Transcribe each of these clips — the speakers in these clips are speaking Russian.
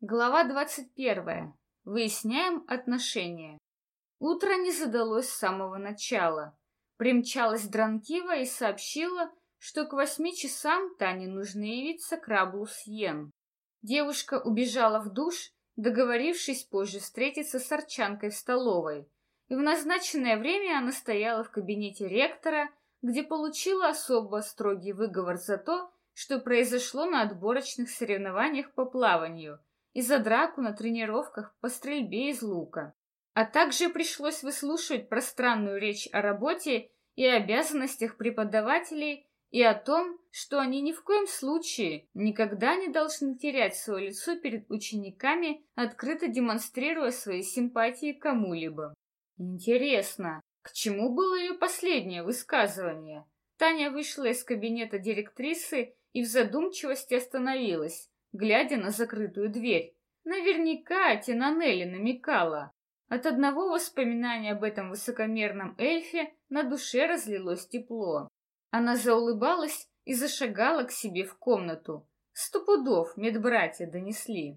Глава двадцать первая. Выясняем отношения. Утро не задалось с самого начала. Примчалась Дранкива и сообщила, что к восьми часам Тане нужно явиться к Раблу Сьен. Девушка убежала в душ, договорившись позже встретиться с Арчанкой в столовой, и в назначенное время она стояла в кабинете ректора, где получила особо строгий выговор за то, что произошло на отборочных соревнованиях по плаванию – и за драку на тренировках по стрельбе из лука. А также пришлось выслушивать пространную речь о работе и обязанностях преподавателей и о том, что они ни в коем случае никогда не должны терять свое лицо перед учениками, открыто демонстрируя свои симпатии кому-либо. Интересно, к чему было ее последнее высказывание? Таня вышла из кабинета директрисы и в задумчивости остановилась, глядя на закрытую дверь. Наверняка Тинанелли намекала. От одного воспоминания об этом высокомерном эльфе на душе разлилось тепло. Она заулыбалась и зашагала к себе в комнату. Сто пудов медбратья донесли.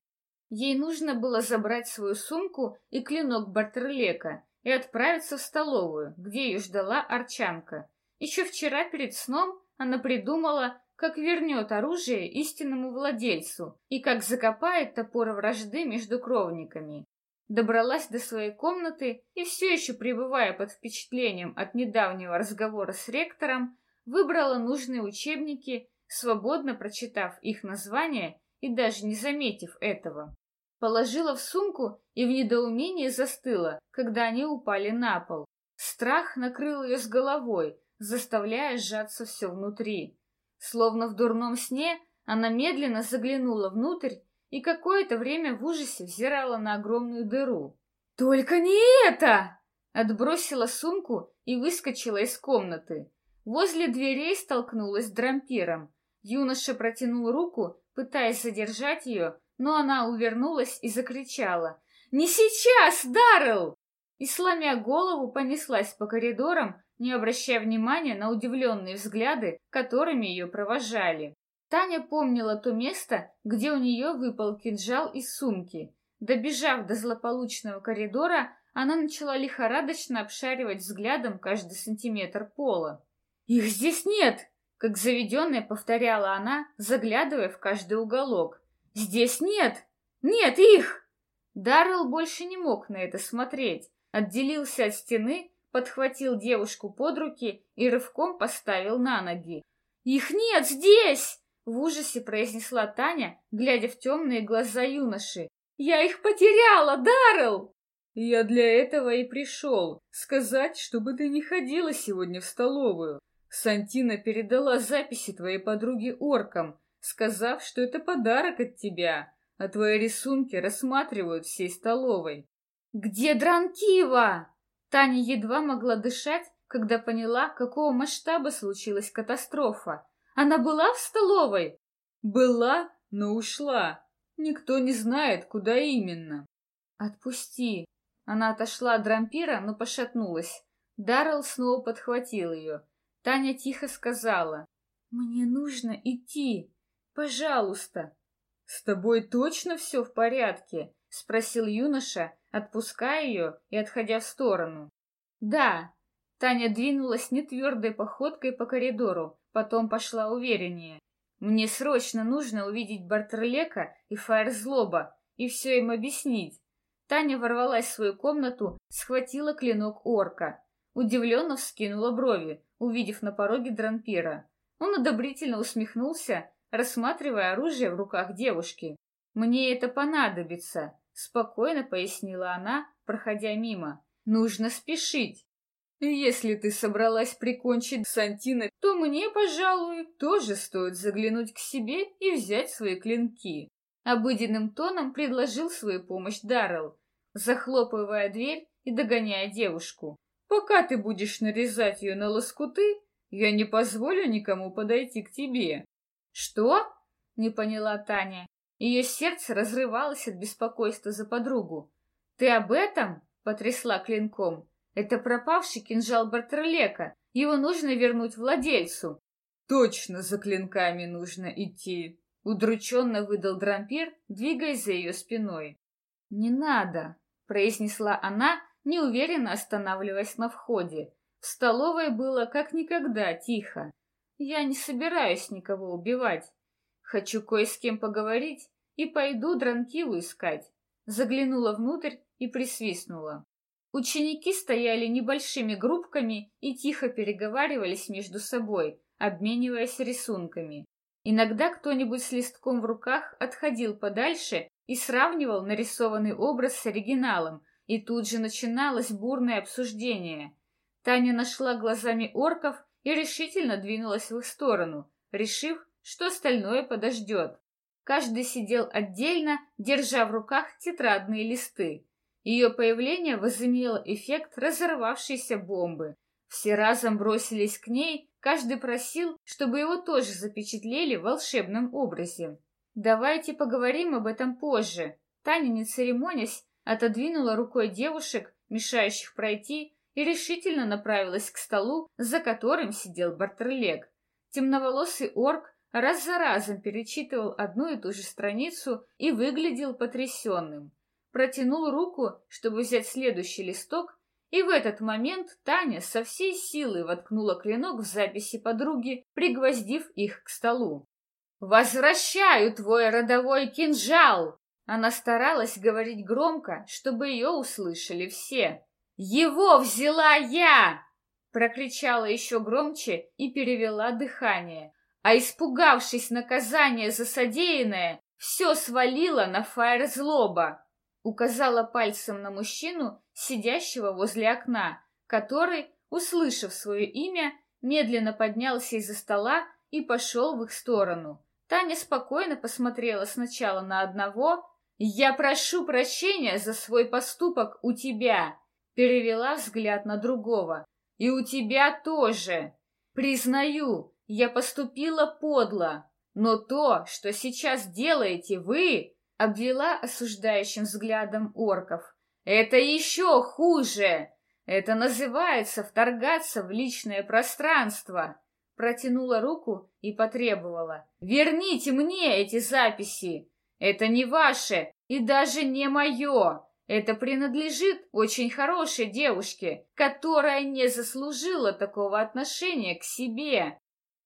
Ей нужно было забрать свою сумку и клинок Бартерлека и отправиться в столовую, где ее ждала Арчанка. Еще вчера перед сном она придумала, как вернет оружие истинному владельцу и как закопает топор вражды между кровниками. Добралась до своей комнаты и все еще пребывая под впечатлением от недавнего разговора с ректором, выбрала нужные учебники, свободно прочитав их название и даже не заметив этого. Положила в сумку и в недоумении застыла, когда они упали на пол. Страх накрыл ее с головой, заставляя сжаться все внутри. Словно в дурном сне, она медленно заглянула внутрь и какое-то время в ужасе взирала на огромную дыру. «Только не это!» Отбросила сумку и выскочила из комнаты. Возле дверей столкнулась с дрампиром. Юноша протянул руку, пытаясь задержать ее, но она увернулась и закричала. «Не сейчас, Даррелл!» И, сломя голову, понеслась по коридорам, не обращая внимания на удивленные взгляды, которыми ее провожали. Таня помнила то место, где у нее выпал кинжал из сумки. Добежав до злополучного коридора, она начала лихорадочно обшаривать взглядом каждый сантиметр пола. «Их здесь нет!» — как заведенная повторяла она, заглядывая в каждый уголок. «Здесь нет! Нет их!» Даррелл больше не мог на это смотреть, отделился от стены подхватил девушку под руки и рывком поставил на ноги. «Их нет здесь!» — в ужасе произнесла Таня, глядя в темные глаза юноши. «Я их потеряла, Даррелл!» «Я для этого и пришел. Сказать, чтобы ты не ходила сегодня в столовую. Сантина передала записи твоей подруге оркам, сказав, что это подарок от тебя, а твои рисунки рассматривают всей столовой». «Где Дранкива?» Таня едва могла дышать, когда поняла, какого масштаба случилась катастрофа. Она была в столовой? Была, но ушла. Никто не знает, куда именно. Отпусти. Она отошла от дрампира, но пошатнулась. Даррелл снова подхватил ее. Таня тихо сказала. «Мне нужно идти. Пожалуйста». «С тобой точно все в порядке?» — спросил юноша, отпуская ее и отходя в сторону. «Да». Таня двинулась нетвердой походкой по коридору, потом пошла увереннее. «Мне срочно нужно увидеть Бартерлека и Фаерзлоба и все им объяснить». Таня ворвалась в свою комнату, схватила клинок орка. Удивленно вскинула брови, увидев на пороге Дранпира. Он одобрительно усмехнулся, рассматривая оружие в руках девушки. «Мне это понадобится», Спокойно пояснила она, проходя мимо. Нужно спешить. Если ты собралась прикончить Сантина, то мне, пожалуй, тоже стоит заглянуть к себе и взять свои клинки. Обыденным тоном предложил свою помощь Даррелл, захлопывая дверь и догоняя девушку. Пока ты будешь нарезать ее на лоскуты, я не позволю никому подойти к тебе. Что? Не поняла Таня. Ее сердце разрывалось от беспокойства за подругу. «Ты об этом?» — потрясла клинком. «Это пропавший кинжал Бартерлека. Его нужно вернуть владельцу». «Точно за клинками нужно идти!» Удрученно выдал Дрампир, двигаясь за ее спиной. «Не надо», — произнесла она, неуверенно останавливаясь на входе. В столовой было как никогда тихо. «Я не собираюсь никого убивать. Хочу кое с кем поговорить и пойду Дранкилу искать». Заглянула внутрь и присвистнула. Ученики стояли небольшими группками и тихо переговаривались между собой, обмениваясь рисунками. Иногда кто-нибудь с листком в руках отходил подальше и сравнивал нарисованный образ с оригиналом, и тут же начиналось бурное обсуждение. Таня нашла глазами орков и решительно двинулась в их сторону, решив, что остальное подождет. Каждый сидел отдельно, держа в руках тетрадные листы. Ее появление возымело эффект разорвавшейся бомбы. Все разом бросились к ней, каждый просил, чтобы его тоже запечатлели в волшебном образе. «Давайте поговорим об этом позже». Таня, не церемонясь, отодвинула рукой девушек, мешающих пройти, и решительно направилась к столу, за которым сидел Бартерлег. Темноволосый орк раз за разом перечитывал одну и ту же страницу и выглядел потрясенным. Протянул руку, чтобы взять следующий листок, и в этот момент Таня со всей силы воткнула клинок в записи подруги, пригвоздив их к столу. «Возвращаю твой родовой кинжал!» Она старалась говорить громко, чтобы ее услышали все. «Его взяла я!» Прокричала еще громче и перевела дыхание. А испугавшись наказания за содеянное, все свалила на Фаер злоба. Указала пальцем на мужчину, сидящего возле окна, который, услышав свое имя, медленно поднялся из-за стола и пошел в их сторону. Таня спокойно посмотрела сначала на одного. «Я прошу прощения за свой поступок у тебя», перевела взгляд на другого. «И у тебя тоже. Признаю, я поступила подло, но то, что сейчас делаете вы, обвела осуждающим взглядом орков. Это еще хуже. Это называется вторгаться в личное пространство. Протянула руку и потребовала. Верните мне эти записи. Это не ваше и даже не мое. Это принадлежит очень хорошей девушке, которая не заслужила такого отношения к себе.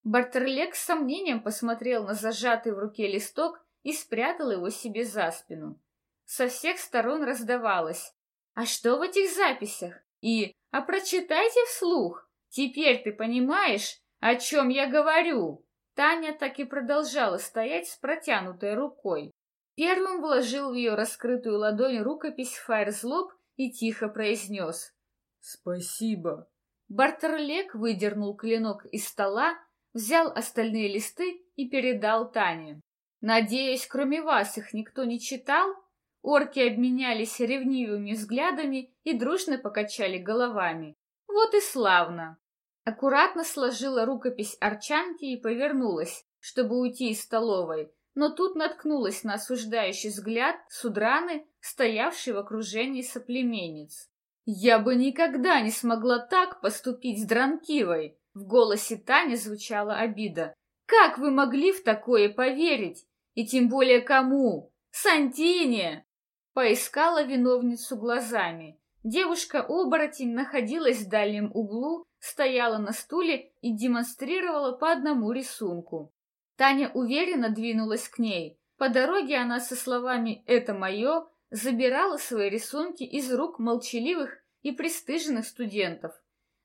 Бартерлек с сомнением посмотрел на зажатый в руке листок и спрятал его себе за спину. Со всех сторон раздавалось «А что в этих записях?» и «А прочитайте вслух! Теперь ты понимаешь, о чем я говорю?» Таня так и продолжала стоять с протянутой рукой. Первым вложил в ее раскрытую ладонь рукопись Фаерзлоб и тихо произнес «Спасибо». Бартерлек выдернул клинок из стола, взял остальные листы и передал Тане. Надеюсь, кроме вас их никто не читал? Орки обменялись ревнивыми взглядами и дружно покачали головами. Вот и славно. Аккуратно сложила рукопись арчанки и повернулась, чтобы уйти из столовой, но тут наткнулась на осуждающий взгляд Судраны, стоявшей в окружении соплеменниц. «Я бы никогда не смогла так поступить с Дранкивой!» В голосе Тани звучала обида. «Как вы могли в такое поверить? И тем более кому? Сантине!» Поискала виновницу глазами. Девушка-оборотень находилась в дальнем углу, стояла на стуле и демонстрировала по одному рисунку. Таня уверенно двинулась к ней. По дороге она со словами «это мое» забирала свои рисунки из рук молчаливых и пристыженных студентов.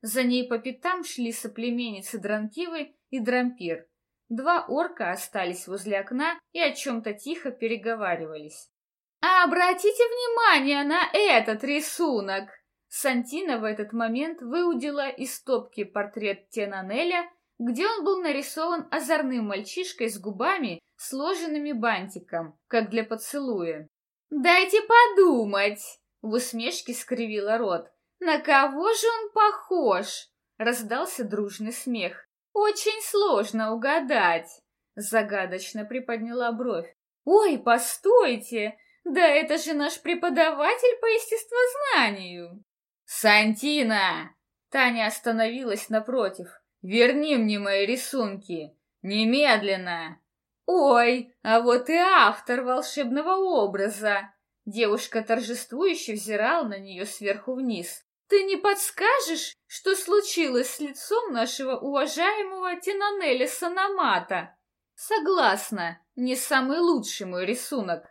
За ней по пятам шли соплеменницы Дранкивы и Дрампир. Два орка остались возле окна и о чем-то тихо переговаривались. «А обратите внимание на этот рисунок!» Сантина в этот момент выудила из стопки портрет Тенанеля, где он был нарисован озорным мальчишкой с губами, сложенными бантиком, как для поцелуя. «Дайте подумать!» — в усмешке скривила рот. «На кого же он похож?» — раздался дружный смех. «Очень сложно угадать!» Загадочно приподняла бровь. «Ой, постойте! Да это же наш преподаватель по естествознанию!» «Сантина!» Таня остановилась напротив. «Верни мне мои рисунки! Немедленно!» Ой, а вот и автор волшебного образа. Девушка торжествующе взирала на нее сверху вниз. Ты не подскажешь, что случилось с лицом нашего уважаемого Тинанеля Санамата? Согласна, не самый лучший мой рисунок.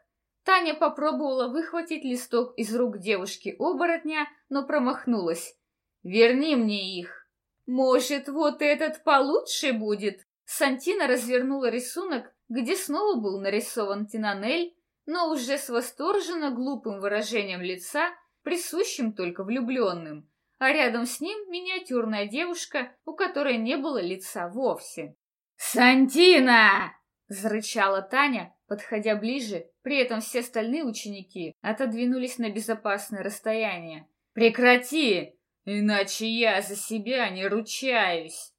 Таня попробовала выхватить листок из рук девушки-оборотня, но промахнулась. «Верни мне их!» «Может, вот этот получше будет?» Сантина развернула рисунок, где снова был нарисован Тинанель, но уже с восторженно глупым выражением лица присущим только влюбленным, а рядом с ним миниатюрная девушка, у которой не было лица вовсе. «Сантина!» — зарычала Таня, подходя ближе, при этом все остальные ученики отодвинулись на безопасное расстояние. «Прекрати! Иначе я за себя не ручаюсь!»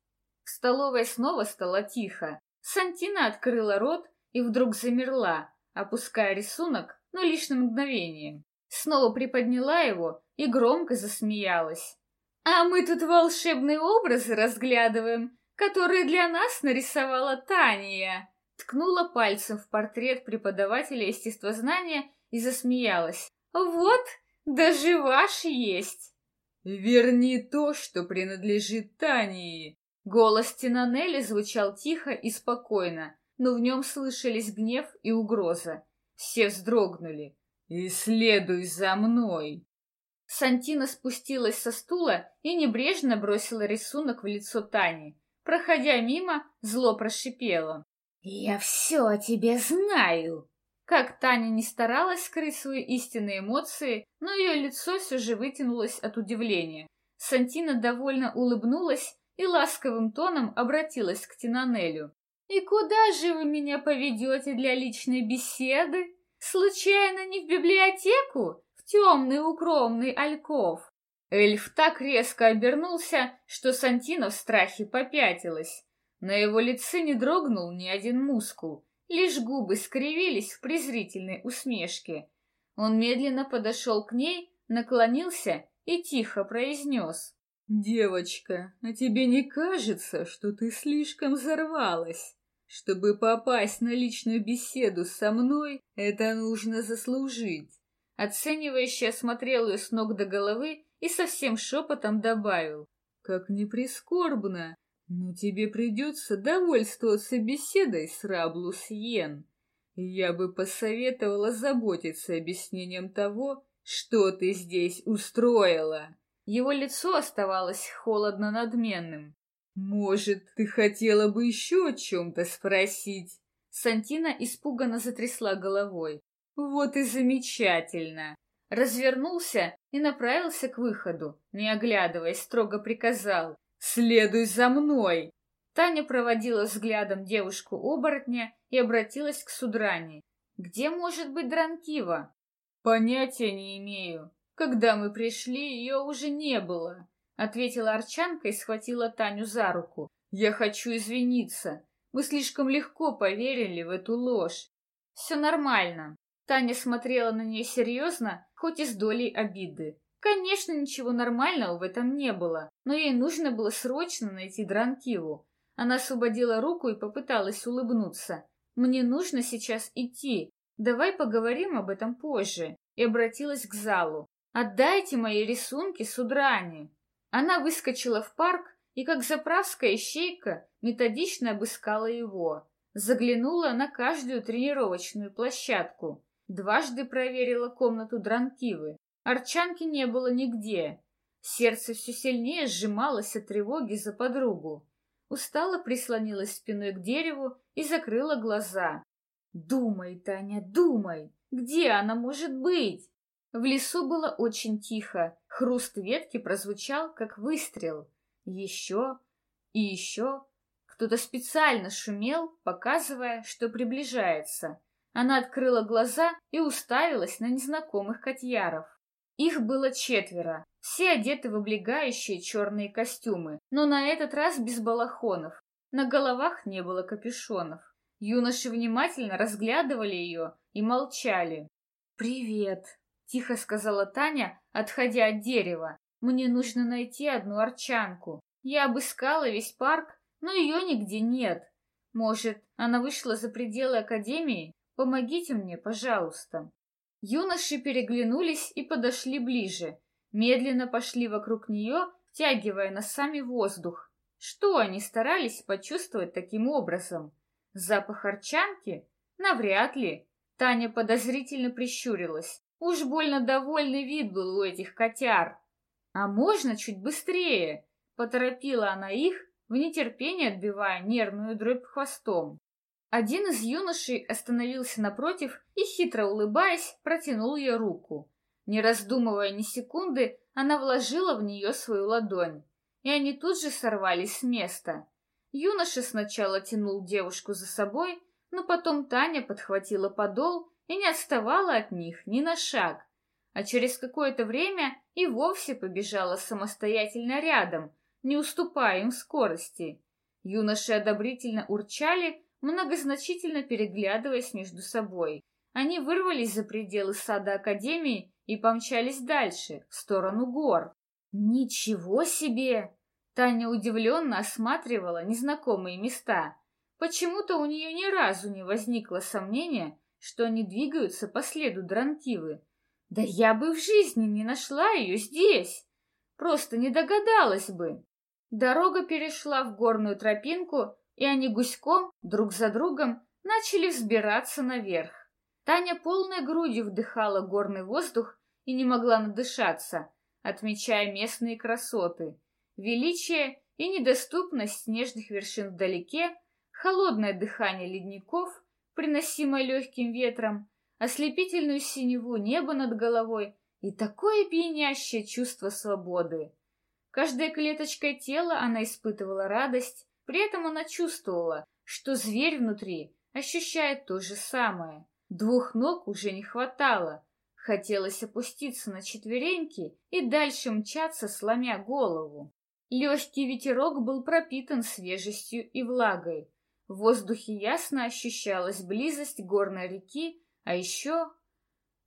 В столовой снова стало тихо. Сантина открыла рот и вдруг замерла, опуская рисунок, но лишь на мгновение. Снова приподняла его и громко засмеялась. «А мы тут волшебные образы разглядываем, которые для нас нарисовала Таня!» Ткнула пальцем в портрет преподавателя естествознания и засмеялась. «Вот, даже ваш есть!» «Верни то, что принадлежит Тании!» Голос Тинанели звучал тихо и спокойно, но в нем слышались гнев и угроза. Все вздрогнули. «И следуй за мной!» Сантина спустилась со стула и небрежно бросила рисунок в лицо Тани. Проходя мимо, зло прошипело. «Я все о тебе знаю!» Как Таня не старалась скрыть свои истинные эмоции, но ее лицо все же вытянулось от удивления. Сантина довольно улыбнулась и ласковым тоном обратилась к Тинанелю. «И куда же вы меня поведете для личной беседы?» Случайно не в библиотеку? В темный укромный альков? Эльф так резко обернулся, что Сантина в страхе попятилась. На его лице не дрогнул ни один мускул, лишь губы скривились в презрительной усмешке. Он медленно подошел к ней, наклонился и тихо произнес. «Девочка, а тебе не кажется, что ты слишком взорвалась? Чтобы попасть на личную беседу со мной, это нужно заслужить. Оценивающе осмотрел ее с ног до головы и совсем шепотом добавил. Как не прискорбно, но тебе придется довольствоваться беседой с Раблус Йен. Я бы посоветовала заботиться объяснением того, что ты здесь устроила. Его лицо оставалось холодно-надменным. «Может, ты хотела бы еще о чем-то спросить?» Сантина испуганно затрясла головой. «Вот и замечательно!» Развернулся и направился к выходу, не оглядываясь, строго приказал. «Следуй за мной!» Таня проводила взглядом девушку-оборотня и обратилась к Судране. «Где может быть Дранкива?» «Понятия не имею. Когда мы пришли, ее уже не было ответила Арчанка и схватила Таню за руку. Я хочу извиниться. Мы слишком легко поверили в эту ложь. Все нормально. Таня смотрела на нее серьезно, хоть и с долей обиды. Конечно, ничего нормального в этом не было, но ей нужно было срочно найти Дранкиву. Она освободила руку и попыталась улыбнуться. «Мне нужно сейчас идти. Давай поговорим об этом позже». И обратилась к залу. «Отдайте мои рисунки Судране». Она выскочила в парк и, как заправская ищейка, методично обыскала его. Заглянула на каждую тренировочную площадку. Дважды проверила комнату Дранкивы. Арчанки не было нигде. Сердце все сильнее сжималось от тревоги за подругу. Устало прислонилась спиной к дереву и закрыла глаза. «Думай, Таня, думай! Где она может быть?» В лесу было очень тихо. Хруст ветки прозвучал, как выстрел. Еще и еще. Кто-то специально шумел, показывая, что приближается. Она открыла глаза и уставилась на незнакомых котьяров. Их было четверо, все одеты в облегающие черные костюмы, но на этот раз без балахонов. На головах не было капюшонов. Юноши внимательно разглядывали ее и молчали. «Привет!» Тихо сказала Таня, отходя от дерева. Мне нужно найти одну арчанку. Я обыскала весь парк, но ее нигде нет. Может, она вышла за пределы академии? Помогите мне, пожалуйста. Юноши переглянулись и подошли ближе. Медленно пошли вокруг нее, втягивая носами воздух. Что они старались почувствовать таким образом? Запах арчанки? Навряд ли. Таня подозрительно прищурилась. Уж больно довольный вид был у этих котяр. А можно чуть быстрее? Поторопила она их, в нетерпении отбивая нервную дробь хвостом. Один из юношей остановился напротив и, хитро улыбаясь, протянул ей руку. Не раздумывая ни секунды, она вложила в нее свою ладонь, и они тут же сорвались с места. Юноша сначала тянул девушку за собой, но потом Таня подхватила подол и не отставала от них ни на шаг, а через какое-то время и вовсе побежала самостоятельно рядом, не уступая им скорости. Юноши одобрительно урчали, многозначительно переглядываясь между собой. Они вырвались за пределы сада Академии и помчались дальше, в сторону гор. «Ничего себе!» Таня удивленно осматривала незнакомые места. Почему-то у нее ни разу не возникло сомнения, что они двигаются по следу Дранкивы. Да я бы в жизни не нашла ее здесь. Просто не догадалась бы. Дорога перешла в горную тропинку, и они гуськом, друг за другом, начали взбираться наверх. Таня полной грудью вдыхала горный воздух и не могла надышаться, отмечая местные красоты, величие и недоступность снежных вершин вдалеке, холодное дыхание ледников, приносимое легким ветром, ослепительную синеву неба над головой и такое пьянящее чувство свободы. Каждой клеточкой тела она испытывала радость, при этом она чувствовала, что зверь внутри ощущает то же самое. Двух ног уже не хватало. Хотелось опуститься на четвереньки и дальше мчаться, сломя голову. Легкий ветерок был пропитан свежестью и влагой. В воздухе ясно ощущалась близость горной реки, а еще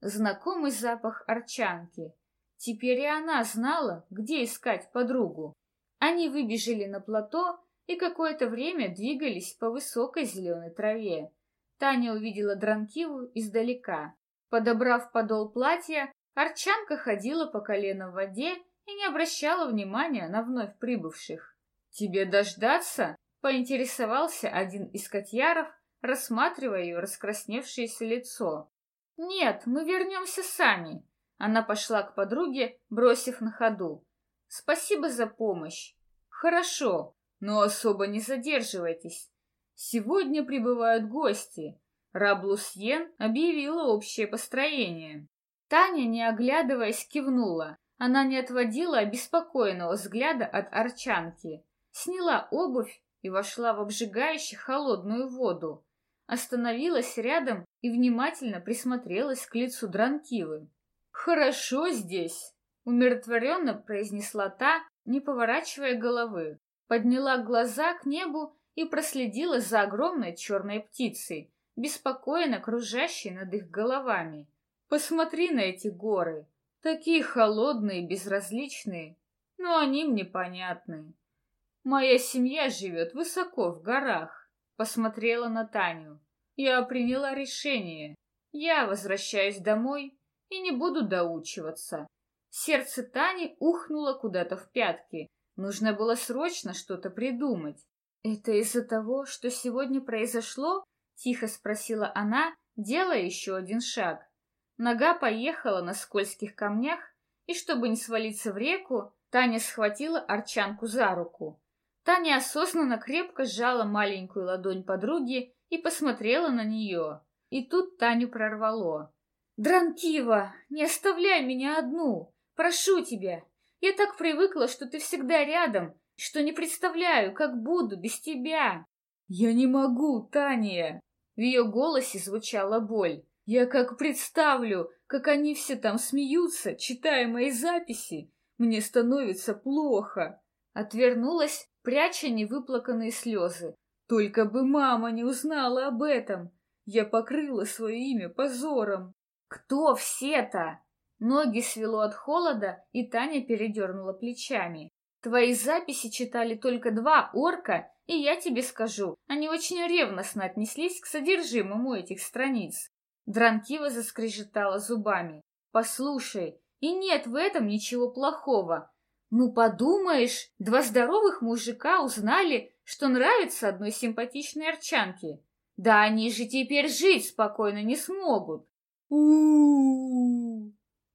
знакомый запах арчанки. Теперь и она знала, где искать подругу. Они выбежали на плато и какое-то время двигались по высокой зеленой траве. Таня увидела Дранкиву издалека. Подобрав подол платья, Арчанка ходила по колено в воде и не обращала внимания на вновь прибывших. «Тебе дождаться?» — поинтересовался один из котьяров, рассматривая ее раскрасневшееся лицо. «Нет, мы вернемся сами», она пошла к подруге, бросив на ходу. «Спасибо за помощь». «Хорошо, но особо не задерживайтесь. Сегодня прибывают гости». Раблусьен объявила общее построение. Таня, не оглядываясь, кивнула. Она не отводила обеспокоенного взгляда от арчанки. Сняла обувь и вошла в обжигающую холодную воду. Остановилась рядом и внимательно присмотрелась к лицу Дранкивы. «Хорошо здесь», — умиротворенно произнесла та, не поворачивая головы. Подняла глаза к небу и проследила за огромной черной птицей, беспокойно кружащей над их головами. «Посмотри на эти горы, такие холодные, безразличные, но они мне понятны. Моя семья живет высоко в горах», — посмотрела на Таню. «Я приняла решение. Я возвращаюсь домой и не буду доучиваться. Сердце Тани ухнуло куда-то в пятки. Нужно было срочно что-то придумать. «Это из-за того, что сегодня произошло?» — тихо спросила она, делая еще один шаг. Нога поехала на скользких камнях, и чтобы не свалиться в реку, Таня схватила Арчанку за руку. Таня осознанно крепко сжала маленькую ладонь подруги и посмотрела на нее. И тут Таню прорвало. Дранкива, не оставляй меня одну. Прошу тебя. Я так привыкла, что ты всегда рядом, что не представляю, как буду без тебя. Я не могу, Таня. В ее голосе звучала боль. Я как представлю, как они все там смеются, читая мои записи. Мне становится плохо. Отвернулась, пряча невыплаканные слезы. Только бы мама не узнала об этом. Я покрыла свое имя позором. «Кто все-то?» Ноги свело от холода, и Таня передернула плечами. «Твои записи читали только два орка и я тебе скажу, они очень ревностно отнеслись к содержимому этих страниц. Дранкива заскрежетала зубами. Послушай, и нет в этом ничего плохого. Ну, подумаешь, два здоровых мужика узнали, что нравится одной симпатичной арчанке. Да они же теперь жить спокойно не смогут. у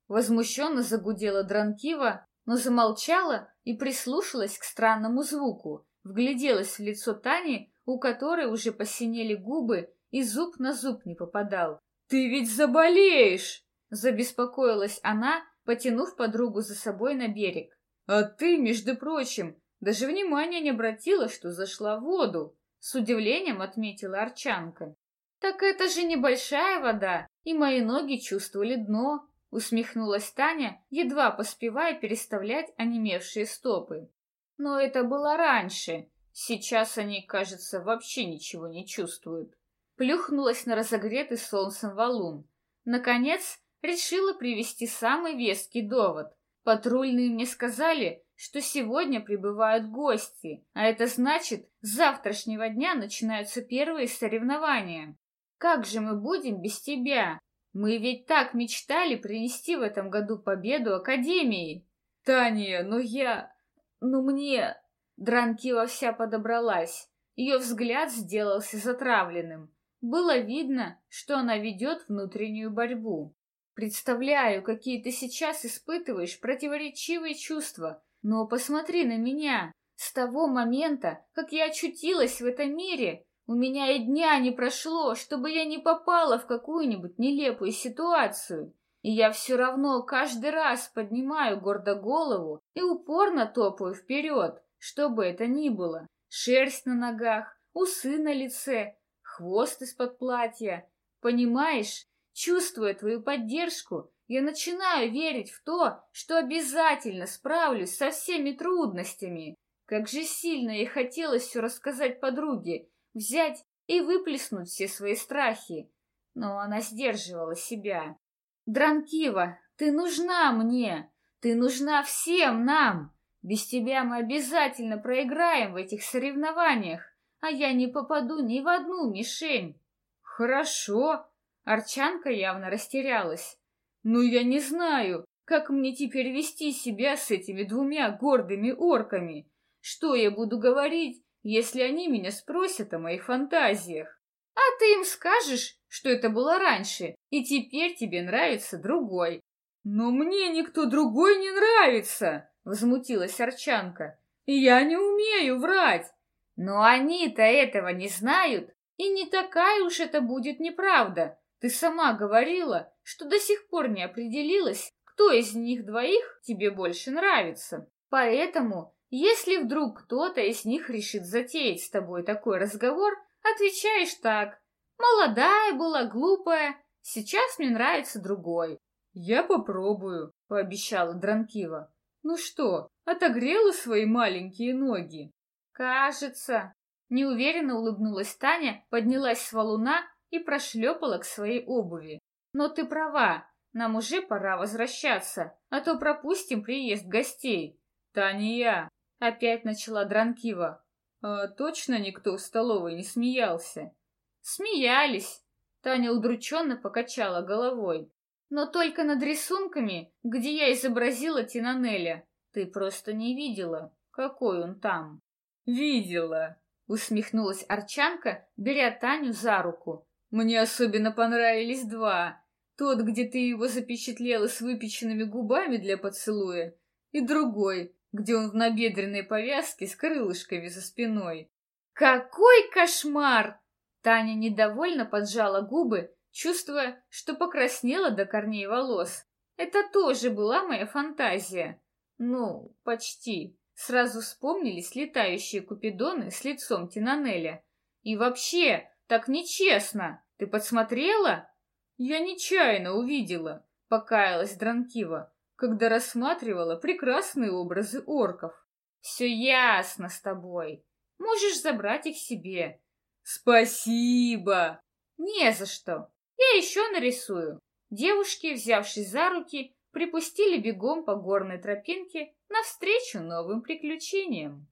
Возмущенно загудела Дранкива, но замолчала и прислушалась к странному звуку, вгляделась в лицо Тани, у которой уже посинели губы, и зуб на зуб не попадал. «Ты ведь заболеешь!» — забеспокоилась она, потянув подругу за собой на берег. «А ты, между прочим, даже внимания не обратила, что зашла в воду!» — с удивлением отметила Арчанка. «Так это же небольшая вода, и мои ноги чувствовали дно!» — усмехнулась Таня, едва поспевая переставлять онемевшие стопы. «Но это было раньше. Сейчас они, кажется, вообще ничего не чувствуют». Плюхнулась на разогретый солнцем валун. Наконец, решила привести самый веский довод. Патрульные мне сказали, что сегодня прибывают гости, а это значит, с завтрашнего дня начинаются первые соревнования. Как же мы будем без тебя? Мы ведь так мечтали принести в этом году победу Академии. Таня, ну я... ну мне... Дранкива вся подобралась. Ее взгляд сделался затравленным. Было видно, что она ведет внутреннюю борьбу. Представляю, какие ты сейчас испытываешь противоречивые чувства, но посмотри на меня. С того момента, как я очутилась в этом мире, у меня и дня не прошло, чтобы я не попала в какую-нибудь нелепую ситуацию. И я все равно каждый раз поднимаю гордо голову и упорно топаю вперед, что бы это ни было. Шерсть на ногах, усы на лице, хвост из-под платья. Понимаешь, чувствуя твою поддержку, я начинаю верить в то, что обязательно справлюсь со всеми трудностями. Как же сильно ей хотелось все рассказать подруге, взять и выплеснуть все свои страхи. Но она сдерживала себя. «Дранкива, ты нужна мне! Ты нужна всем нам! Без тебя мы обязательно проиграем в этих соревнованиях! а я не попаду ни в одну мишень. Хорошо. Арчанка явно растерялась. Но я не знаю, как мне теперь вести себя с этими двумя гордыми орками. Что я буду говорить, если они меня спросят о моих фантазиях? А ты им скажешь, что это было раньше, и теперь тебе нравится другой. Но мне никто другой не нравится, возмутилась Арчанка. Я не умею врать. Но они-то этого не знают, и не такая уж это будет неправда. Ты сама говорила, что до сих пор не определилась, кто из них двоих тебе больше нравится. Поэтому, если вдруг кто-то из них решит затеять с тобой такой разговор, отвечаешь так. Молодая была, глупая, сейчас мне нравится другой. Я попробую, пообещала Дранкива. Ну что, отогрела свои маленькие ноги? «Кажется...» Неуверенно улыбнулась Таня, поднялась с валуна и прошлепала к своей обуви. «Но ты права, нам уже пора возвращаться, а то пропустим приезд гостей». «Таня!» — опять начала Дранкива. «А точно никто в столовой не смеялся?» «Смеялись!» — Таня удрученно покачала головой. «Но только над рисунками, где я изобразила Тинанеля. Ты просто не видела, какой он там». «Видела», — усмехнулась Арчанка, беря Таню за руку. «Мне особенно понравились два. Тот, где ты его запечатлела с выпеченными губами для поцелуя, и другой, где он в набедренной повязке с крылышками за спиной». «Какой кошмар!» Таня недовольно поджала губы, чувствуя, что покраснела до корней волос. Это тоже была моя фантазия. Ну, почти. Сразу вспомнились летающие купидоны с лицом Тинанеля. И вообще, так нечестно. Ты подсмотрела? Я нечаянно увидела, покаялась Дранкива, когда рассматривала прекрасные образы орков. Все ясно с тобой. Можешь забрать их себе. Спасибо! Не за что. Я еще нарисую. Девушки, взявшись за руки, припустили бегом по горной тропинке навстречу новым приключениям.